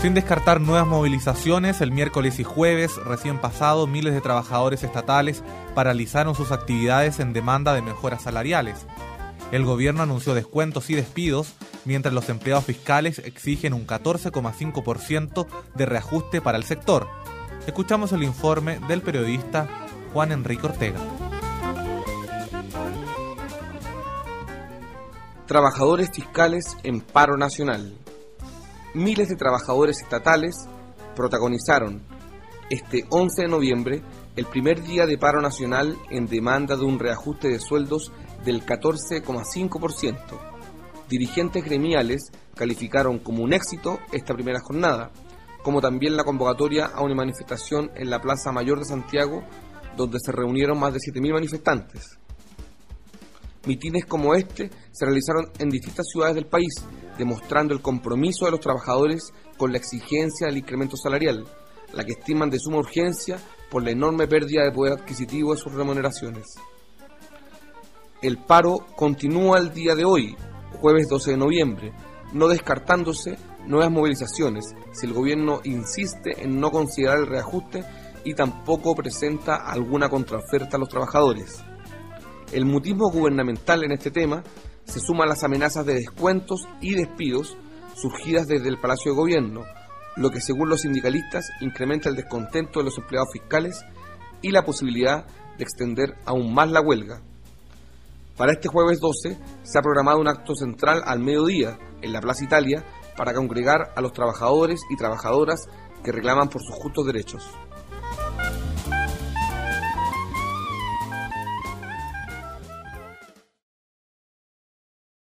Sin descartar nuevas movilizaciones, el miércoles y jueves recién pasado, miles de trabajadores estatales paralizaron sus actividades en demanda de mejoras salariales. El gobierno anunció descuentos y despidos, mientras los empleados fiscales exigen un 14,5% de reajuste para el sector. Escuchamos el informe del periodista Juan Enrique Ortega. Trabajadores fiscales en paro nacional. Miles de trabajadores estatales protagonizaron este 11 de noviembre el primer día de paro nacional en demanda de un reajuste de sueldos del 14,5%. Dirigentes gremiales calificaron como un éxito esta primera jornada, como también la convocatoria a una manifestación en la Plaza Mayor de Santiago, donde se reunieron más de 7.000 manifestantes. Mitines como este se realizaron en distintas ciudades del país, demostrando el compromiso de los trabajadores con la exigencia del incremento salarial, la que estiman de suma urgencia por la enorme pérdida de poder adquisitivo de sus remuneraciones. El paro continúa el día de hoy, jueves 12 de noviembre, no descartándose nuevas movilizaciones si el gobierno insiste en no considerar el reajuste y tampoco presenta alguna contraoferta a los trabajadores. El mutismo gubernamental en este tema se suma a las amenazas de descuentos y despidos surgidas desde el Palacio de Gobierno, lo que según los sindicalistas incrementa el descontento de los empleados fiscales y la posibilidad de extender aún más la huelga. Para este jueves 12 se ha programado un acto central al mediodía en la Plaza Italia para congregar a los trabajadores y trabajadoras que reclaman por sus justos derechos.